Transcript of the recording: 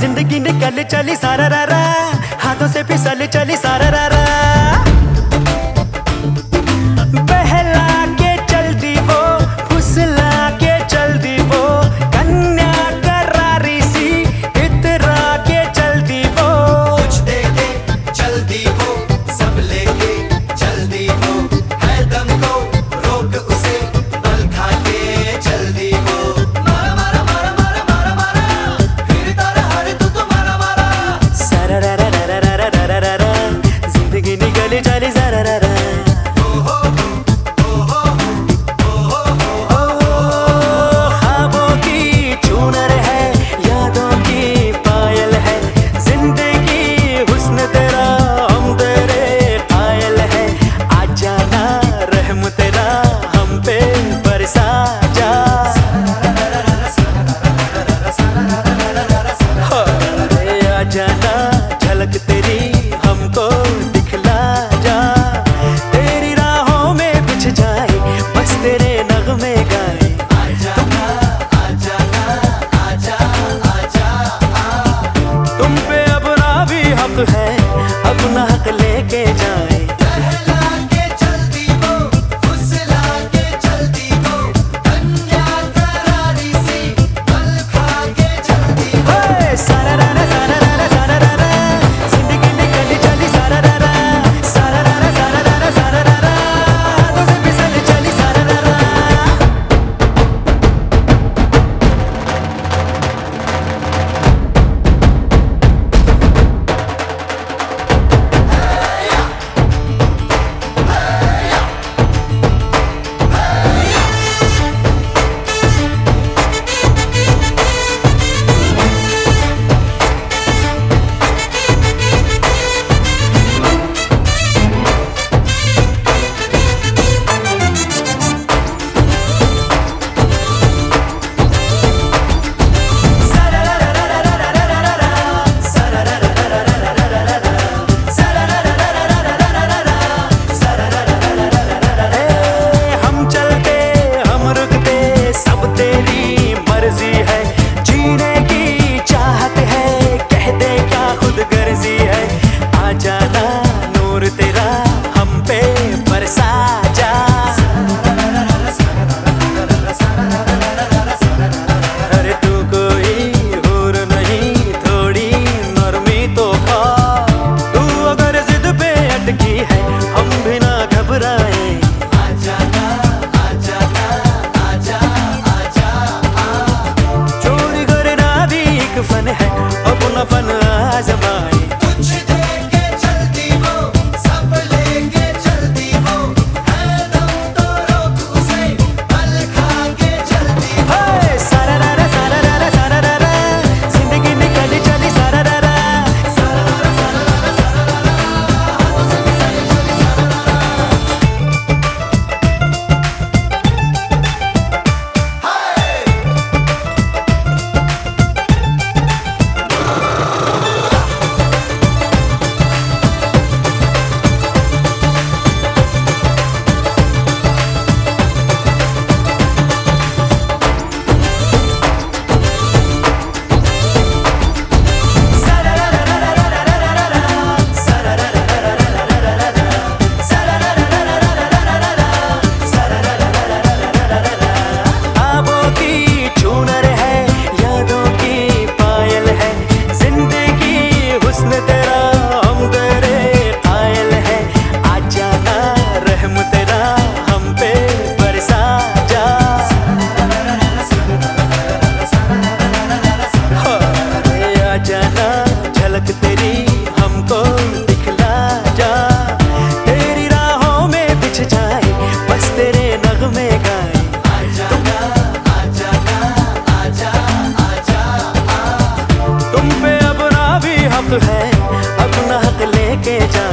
ज़िंदगी निकल चली सारा रा हाथों से फिसल चली सारा रा better है अपना हक लेके जाए। है अपना हक लेके जा।